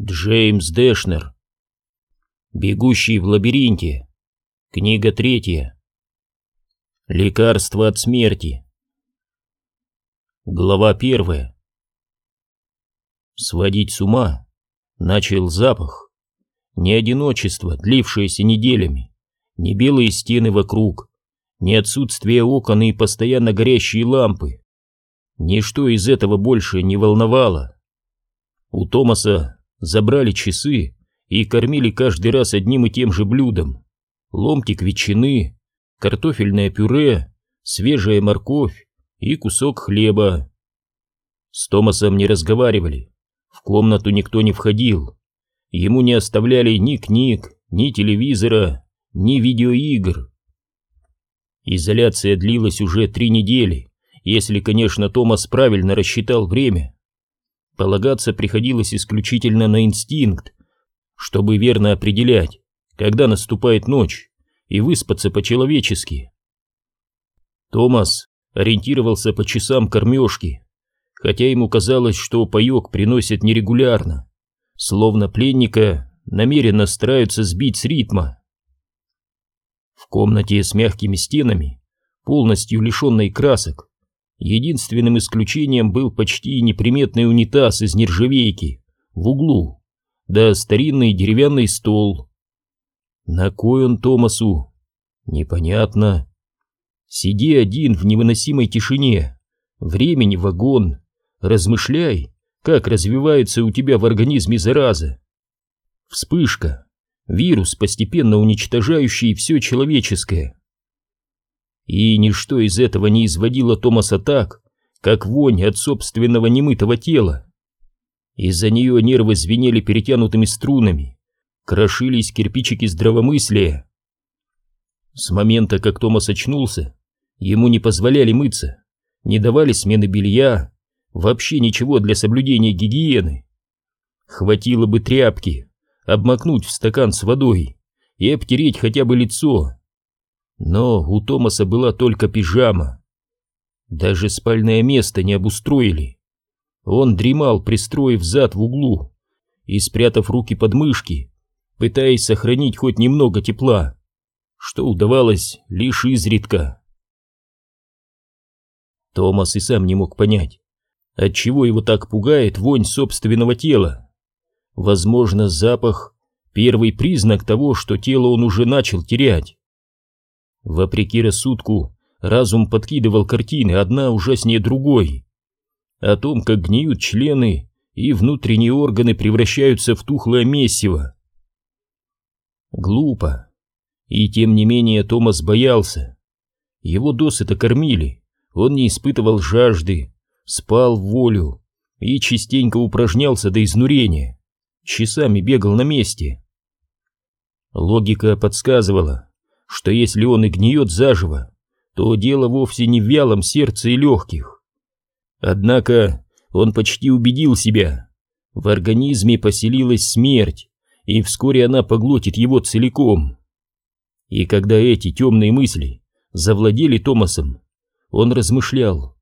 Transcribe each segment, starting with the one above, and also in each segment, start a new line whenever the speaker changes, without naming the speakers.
Джеймс Дэшнер. Бегущий в лабиринте. Книга третья. Лекарство от смерти. Глава первая. Сводить с ума начал запах. Не одиночество, длившееся неделями, не белые стены вокруг, не отсутствие окон и постоянно горящие лампы. Ничто из этого больше не волновало. У Томаса забрали часы и кормили каждый раз одним и тем же блюдом. Ломтик ветчины, картофельное пюре, свежая морковь и кусок хлеба. С Томасом не разговаривали, в комнату никто не входил. Ему не оставляли ни книг, ни телевизора, ни видеоигр. Изоляция длилась уже три недели, если, конечно, Томас правильно рассчитал время. Полагаться приходилось исключительно на инстинкт, чтобы верно определять, когда наступает ночь, и выспаться по-человечески. Томас ориентировался по часам кормежки, хотя ему казалось, что паек приносят нерегулярно, словно пленника намеренно стараются сбить с ритма. В комнате с мягкими стенами, полностью лишенной красок, Единственным исключением был почти неприметный унитаз из нержавейки в углу, да старинный деревянный стол. На кой он Томасу? Непонятно. Сиди один в невыносимой тишине, времени вагон, размышляй, как развивается у тебя в организме зараза. Вспышка, вирус, постепенно уничтожающий все человеческое. И ничто из этого не изводило Томаса так, как вонь от собственного немытого тела. Из-за нее нервы звенели перетянутыми струнами, крошились кирпичики здравомыслия. С момента, как Томас очнулся, ему не позволяли мыться, не давали смены белья, вообще ничего для соблюдения гигиены. Хватило бы тряпки, обмакнуть в стакан с водой и обтереть хотя бы лицо, но у Томаса была только пижама. Даже спальное место не обустроили. Он дремал, пристроив зад в углу и спрятав руки под мышки, пытаясь сохранить хоть немного тепла, что удавалось лишь изредка. Томас и сам не мог понять, отчего его так пугает вонь собственного тела. Возможно, запах — первый признак того, что тело он уже начал терять. Вопреки рассудку, разум подкидывал картины, одна ужаснее другой. О том, как гниют члены и внутренние органы превращаются в тухлое месиво. Глупо. И тем не менее Томас боялся. Его досыта кормили, он не испытывал жажды, спал в волю и частенько упражнялся до изнурения, часами бегал на месте. Логика подсказывала, что если он и гниет заживо, то дело вовсе не в вялом сердце и легких. Однако он почти убедил себя, в организме поселилась смерть, и вскоре она поглотит его целиком. И когда эти темные мысли завладели Томасом, он размышлял,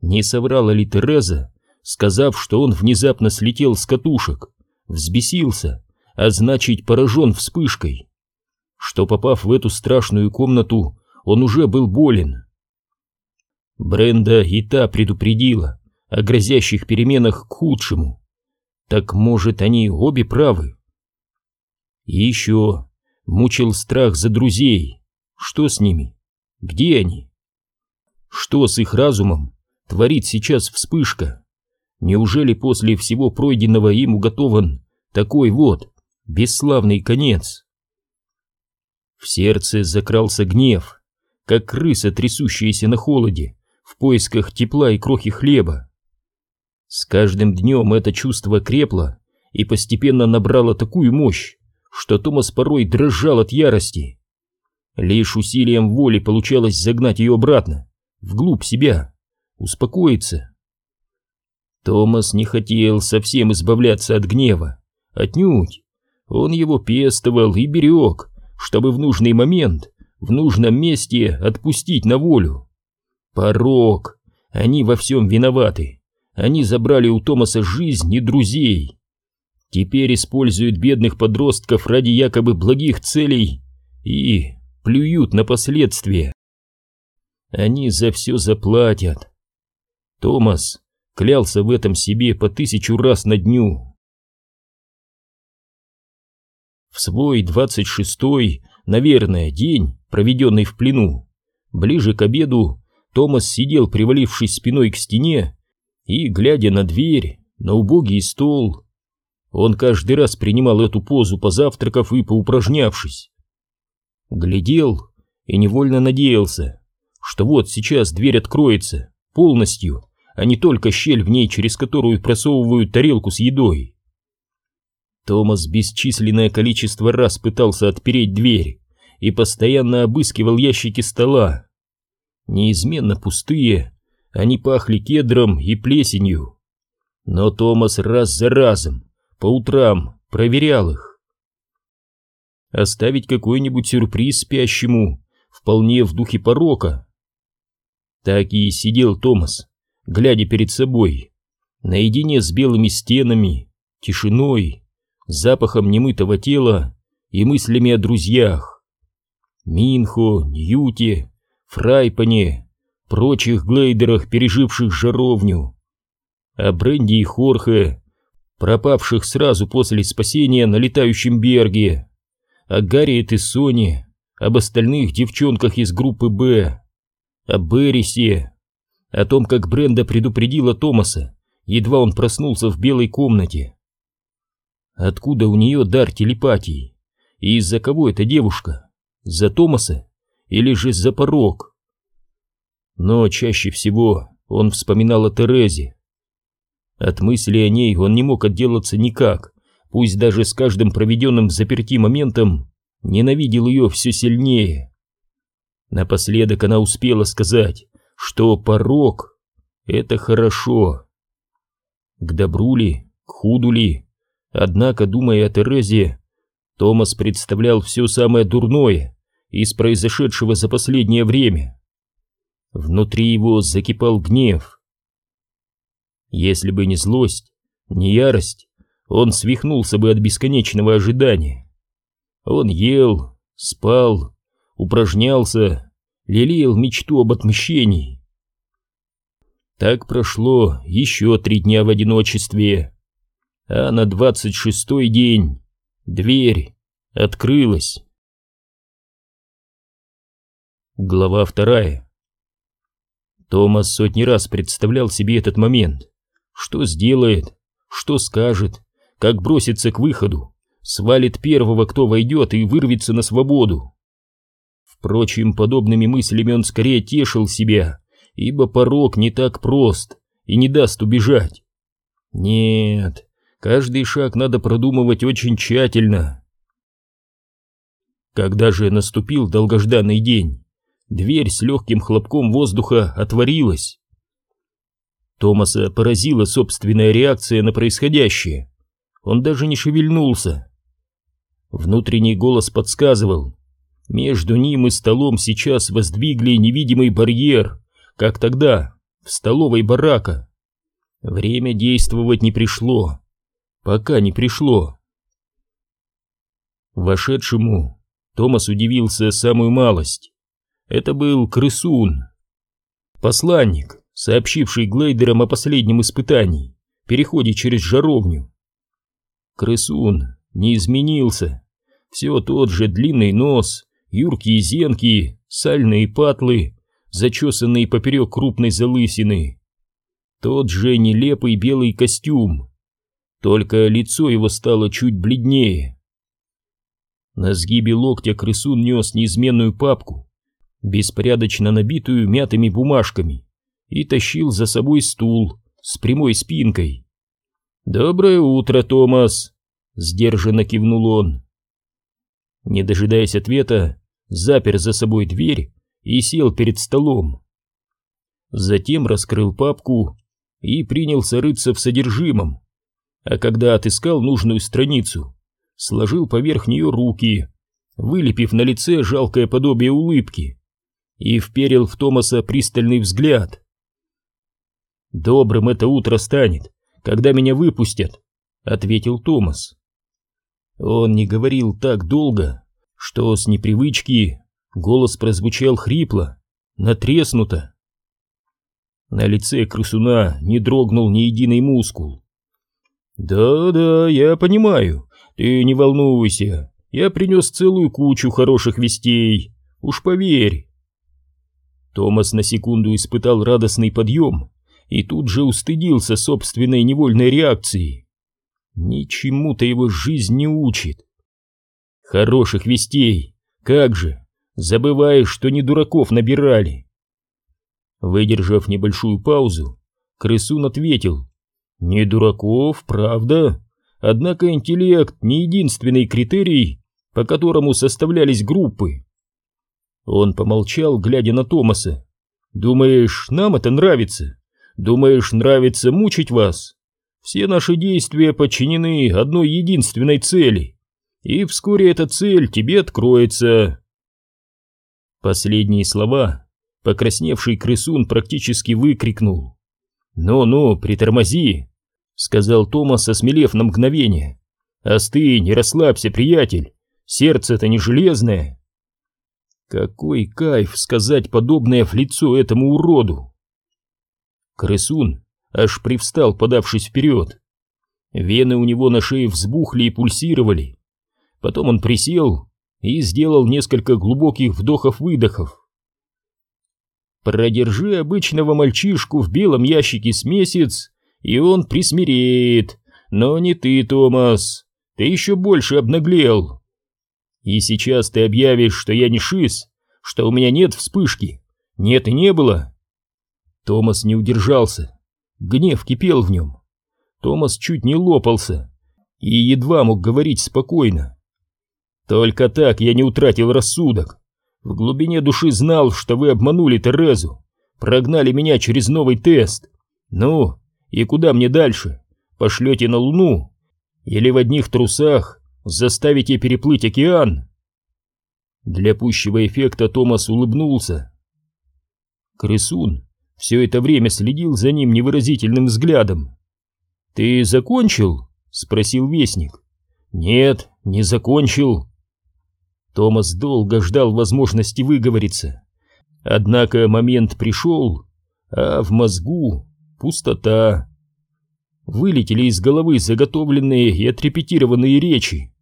не соврала ли Тереза, сказав, что он внезапно слетел с катушек, взбесился, а значит поражен вспышкой что, попав в эту страшную комнату, он уже был болен. Бренда и та предупредила о грозящих переменах к худшему. Так, может, они обе правы? И еще мучил страх за друзей. Что с ними? Где они? Что с их разумом творит сейчас вспышка? Неужели после всего пройденного им уготован такой вот бесславный конец? В сердце закрался гнев, как крыса, трясущаяся на холоде, в поисках тепла и крохи хлеба. С каждым днем это чувство крепло и постепенно набрало такую мощь, что Томас порой дрожал от ярости. Лишь усилием воли получалось загнать ее обратно, вглубь себя, успокоиться. Томас не хотел совсем избавляться от гнева, отнюдь. Он его пестовал и берег, чтобы в нужный момент, в нужном месте отпустить на волю. Порок. Они во всем виноваты. Они забрали у Томаса жизнь и друзей. теперь используют бедных подростков ради якобы благих целей и плюют на последствия. Они за все заплатят. Томас клялся в этом себе по тысячу раз на дню. В свой двадцать шестой, наверное, день, проведенный в плену, ближе к обеду Томас сидел, привалившись спиной к стене и глядя на дверь, на убогий стол. Он каждый раз принимал эту позу, позавтракав и поупражнявшись. Глядел и невольно надеялся, что вот сейчас дверь откроется полностью, а не только щель в ней, через которую просовывают тарелку с едой. Томас бесчисленное количество раз пытался отпереть дверь и постоянно обыскивал ящики стола. Неизменно пустые, они пахли кедром и плесенью. Но Томас раз за разом, по утрам, проверял их. Оставить какой-нибудь сюрприз спящему вполне в духе порока. Так и сидел Томас, глядя перед собой, наедине с белыми стенами, тишиной, запахом немытого тела и мыслями о друзьях. Минхо, Ньюте, Фрайпане, прочих глейдерах, переживших жаровню, о Бренди и Хорхе, пропавших сразу после спасения на летающем берге, о Гарриет и Соне, об остальных девчонках из группы «Б», о Беррисе, о том, как Бренда предупредила Томаса, едва он проснулся в белой комнате. Откуда у нее дар телепатии? И из-за кого эта девушка? За Томаса? Или же за порог? Но чаще всего он вспоминал о Терезе. От мысли о ней он не мог отделаться никак, пусть даже с каждым проведенным в заперти моментом ненавидел ее все сильнее. Напоследок она успела сказать, что порог — это хорошо. К добру ли, к худу ли, однако, думая о Терезе, Томас представлял все самое дурное из произошедшего за последнее время. Внутри его закипал гнев. Если бы не злость, не ярость, он свихнулся бы от бесконечного ожидания. Он ел, спал, упражнялся, лелеял мечту об отмщении. Так прошло еще три дня в одиночестве, а на двадцать шестой день дверь открылась. Глава вторая. Томас сотни раз представлял себе этот момент. Что сделает, что скажет, как бросится к выходу, свалит первого, кто войдет, и вырвется на свободу. Впрочем, подобными мыслями он скорее тешил себя, ибо порог не так прост и не даст убежать. Нет, каждый шаг надо продумывать очень тщательно. Когда же наступил долгожданный день, дверь с легким хлопком воздуха отворилась. Томаса поразила собственная реакция на происходящее. Он даже не шевельнулся. Внутренний голос подсказывал, между ним и столом сейчас воздвигли невидимый барьер, как тогда, в столовой барака. Время действовать не пришло. Пока не пришло. Вошедшему Томас удивился самую малость. Это был крысун. Посланник, сообщивший глейдерам о последнем испытании, переходе через жаровню. Крысун не изменился. Все тот же длинный нос, юркие зенки, сальные патлы, зачесанные поперек крупной залысины. Тот же нелепый белый костюм, только лицо его стало чуть бледнее. На сгибе локтя крысун нес неизменную папку, беспорядочно набитую мятыми бумажками, и тащил за собой стул с прямой спинкой. «Доброе утро, Томас!» — сдержанно кивнул он. Не дожидаясь ответа, запер за собой дверь и сел перед столом. Затем раскрыл папку и принялся рыться в содержимом, а когда отыскал нужную страницу, сложил поверх нее руки, вылепив на лице жалкое подобие улыбки, и вперил в Томаса пристальный взгляд. «Добрым это утро станет, когда меня выпустят», — ответил Томас. Он не говорил так долго, что с непривычки голос прозвучал хрипло, натреснуто. На лице крысуна не дрогнул ни единый мускул. «Да-да, я понимаю, ты не волнуйся, я принес целую кучу хороших вестей, уж поверь». Томас на секунду испытал радостный подъем и тут же устыдился собственной невольной реакции. Ничему-то его жизнь не учит. Хороших вестей, как же, забываешь, что не дураков набирали. Выдержав небольшую паузу, крысун ответил. Не дураков, правда? Однако интеллект не единственный критерий, по которому составлялись группы. Он помолчал, глядя на Томаса. «Думаешь, нам это нравится? Думаешь, нравится мучить вас? Все наши действия подчинены одной единственной цели, и вскоре эта цель тебе откроется». Последние слова покрасневший крысун практически выкрикнул. «Ну-ну, притормози!» — сказал Томас, осмелев на мгновение. «Остынь, не расслабься, приятель, сердце-то не железное!» Какой кайф сказать подобное в лицо этому уроду! Крысун аж привстал, подавшись вперед. Вены у него на шее взбухли и пульсировали. Потом он присел и сделал несколько глубоких вдохов-выдохов. Продержи обычного мальчишку в белом ящике с месяц, и он присмиреет. Но не ты, Томас. Ты еще больше обнаглел. И сейчас ты объявишь, что я не шиз, что у меня нет вспышки. Нет и не было. Томас не удержался. Гнев кипел в нем. Томас чуть не лопался и едва мог говорить спокойно. Только так я не утратил рассудок. В глубине души знал, что вы обманули Терезу, прогнали меня через новый тест. Ну, и куда мне дальше? Пошлете на Луну? Или в одних трусах заставите переплыть океан?» Для пущего эффекта Томас улыбнулся. Крысун все это время следил за ним невыразительным взглядом. «Ты закончил?» — спросил Вестник. «Нет, не закончил», Томас долго ждал возможности выговориться. Однако момент пришел, а в мозгу пустота. Вылетели из головы заготовленные и отрепетированные речи.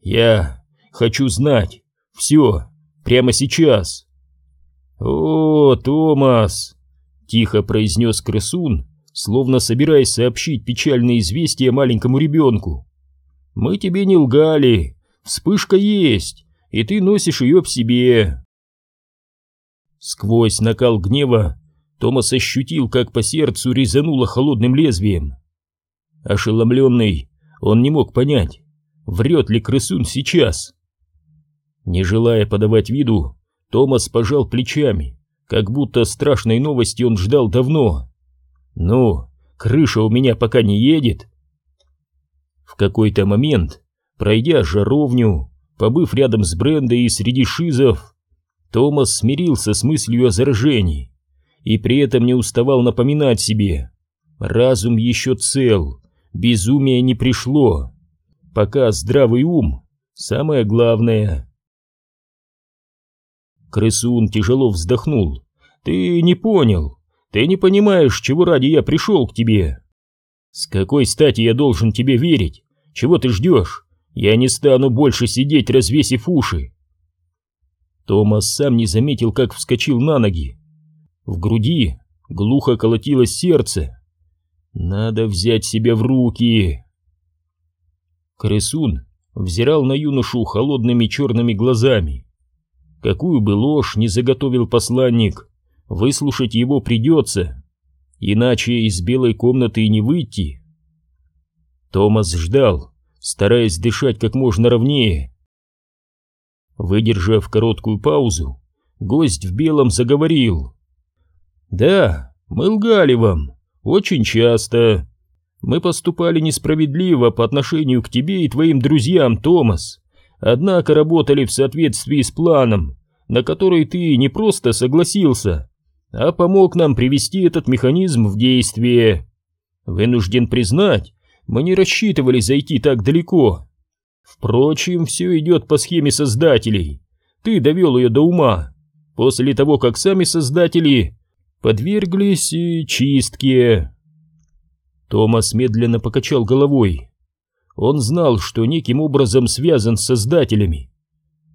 Я хочу знать все прямо сейчас. «О, Томас!» — тихо произнес крысун, словно собираясь сообщить печальное известие маленькому ребенку. «Мы тебе не лгали, вспышка есть, и ты носишь ее в себе. Сквозь накал гнева Томас ощутил, как по сердцу резануло холодным лезвием. Ошеломленный, он не мог понять, врет ли крысун сейчас. Не желая подавать виду, Томас пожал плечами, как будто страшной новости он ждал давно. «Ну, крыша у меня пока не едет». В какой-то момент, пройдя жаровню, Побыв рядом с Брендой и среди шизов, Томас смирился с мыслью о заражении и при этом не уставал напоминать себе. Разум еще цел, безумие не пришло. Пока здравый ум — самое главное. Крысун тяжело вздохнул. «Ты не понял. Ты не понимаешь, чего ради я пришел к тебе. С какой стати я должен тебе верить? Чего ты ждешь? Я не стану больше сидеть, развесив уши. Томас сам не заметил, как вскочил на ноги. В груди глухо колотилось сердце. Надо взять себя в руки. Крысун взирал на юношу холодными черными глазами. Какую бы ложь не заготовил посланник, выслушать его придется, иначе из белой комнаты и не выйти. Томас ждал, стараясь дышать как можно ровнее. Выдержав короткую паузу, гость в белом заговорил. «Да, мы лгали вам, очень часто. Мы поступали несправедливо по отношению к тебе и твоим друзьям, Томас, однако работали в соответствии с планом, на который ты не просто согласился, а помог нам привести этот механизм в действие. Вынужден признать, Мы не рассчитывали зайти так далеко. Впрочем, все идет по схеме создателей. Ты довел ее до ума. После того, как сами создатели подверглись э, чистке. Томас медленно покачал головой. Он знал, что неким образом связан с создателями.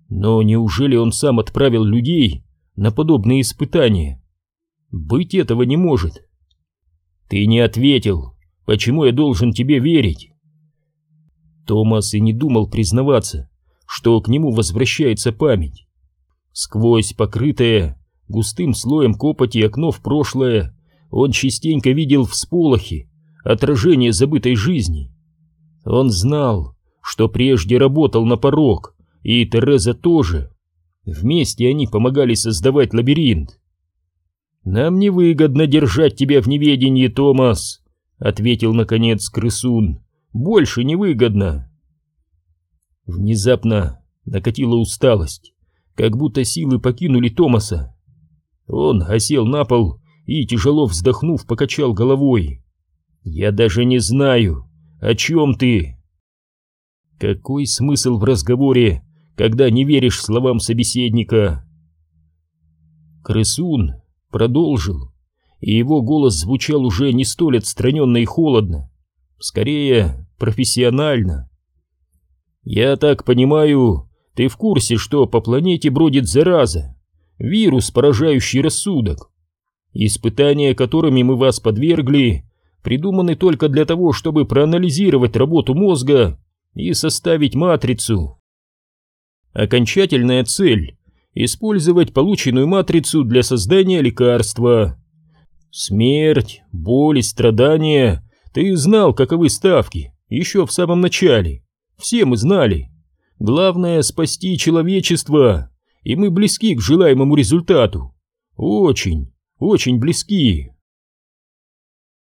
Но неужели он сам отправил людей на подобные испытания? Быть этого не может. Ты не ответил, почему я должен тебе верить? Томас и не думал признаваться, что к нему возвращается память. Сквозь покрытое густым слоем копоти окно в прошлое он частенько видел всполохи, отражение забытой жизни. Он знал, что прежде работал на порог, и Тереза тоже. Вместе они помогали создавать лабиринт. «Нам невыгодно держать тебя в неведении, Томас», — ответил, наконец, крысун. «Больше невыгодно». Внезапно накатила усталость, как будто силы покинули Томаса. Он осел на пол и, тяжело вздохнув, покачал головой. «Я даже не знаю, о чем ты?» Какой смысл в разговоре, когда не веришь словам собеседника? Крысун продолжил, и его голос звучал уже не столь отстраненно и холодно, скорее профессионально. «Я так понимаю, ты в курсе, что по планете бродит зараза, вирус, поражающий рассудок. Испытания, которыми мы вас подвергли, придуманы только для того, чтобы проанализировать работу мозга и составить матрицу. Окончательная цель – использовать полученную матрицу для создания лекарства. Смерть, боль и страдания – ты знал, каковы ставки, еще в самом начале. Все мы знали. Главное – спасти человечество, и мы близки к желаемому результату. Очень, очень близки.